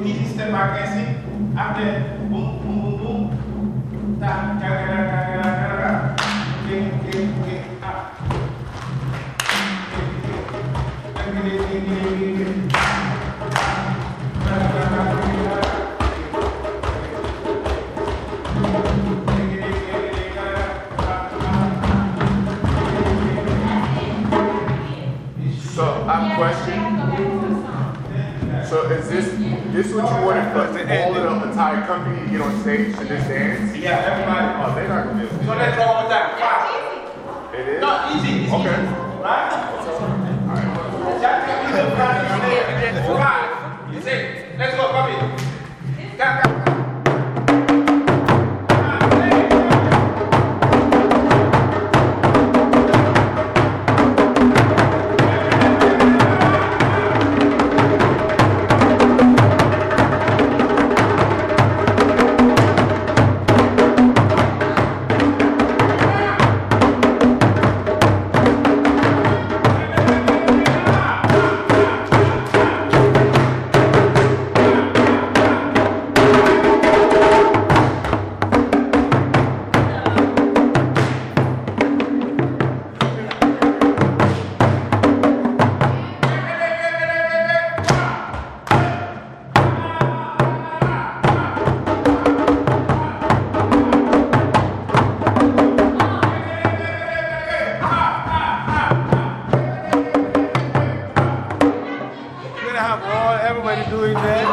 minister marketing ada boom boom boom boom tak cara cara cara cara oke oke oke. Ah. Oke oke oke. Oke oke this, this what you wanted for us to all of the entire company to get on stage and just dance? Yeah, everybody. Oh, they're not going to do it. So let's go with that. Five. it. It is? No, easy. It's Okay. easy. Right? That can be the practice there. Five. You say, let's go, Bobby. Got that. somebody doing that.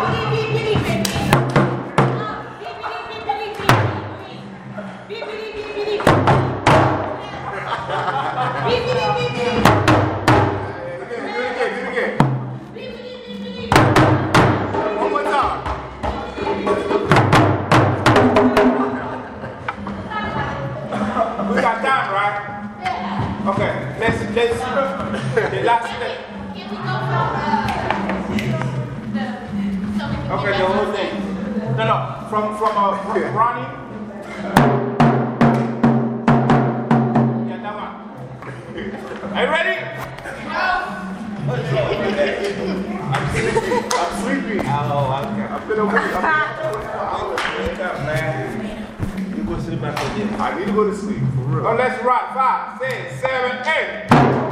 Uh, Ronnie. Yeah, that one. Are you ready? I'm sleepy. Oh, okay. I've been awake. I've up, man. You go sleep after this. I need to go to sleep, for real. Oh, let's rock. Five, six, seven, eight.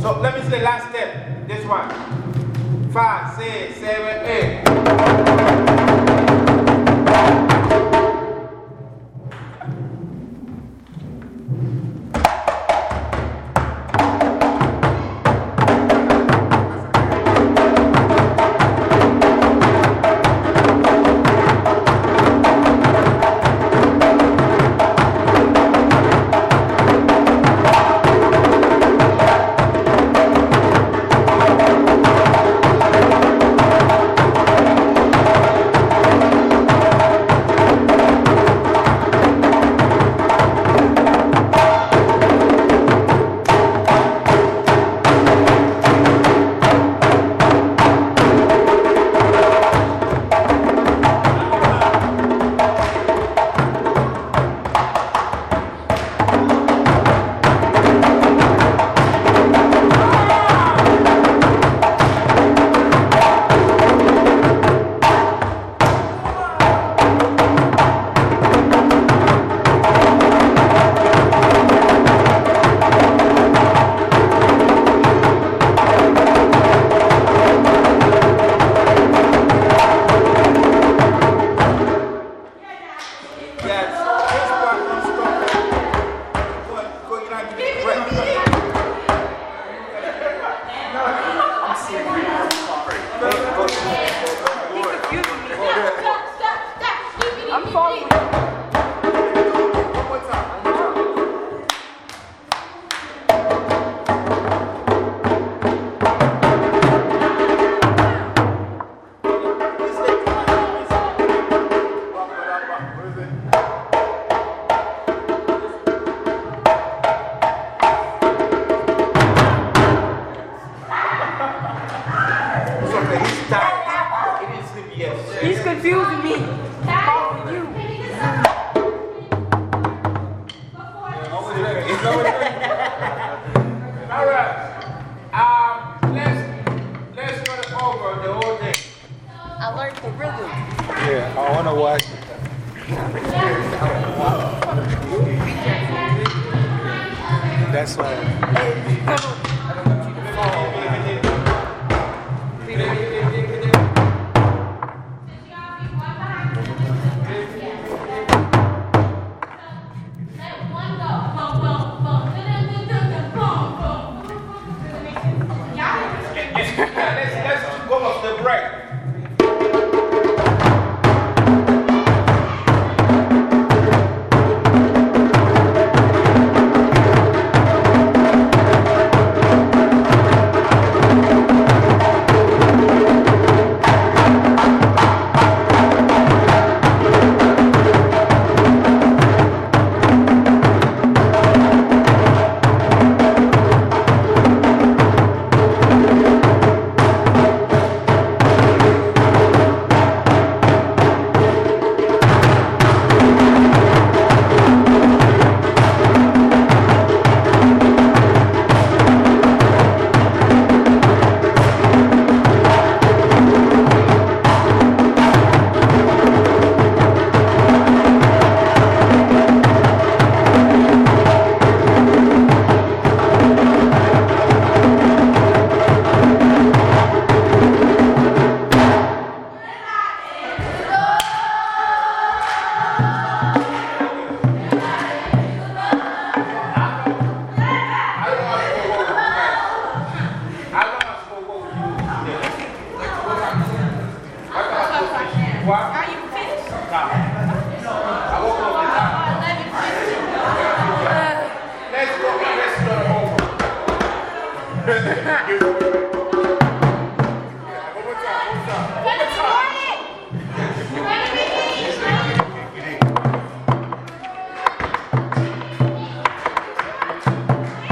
So let me see the last step. This one. Five, six, seven, eight. swear. Are you finished? No. I time. Let's go. Let's go.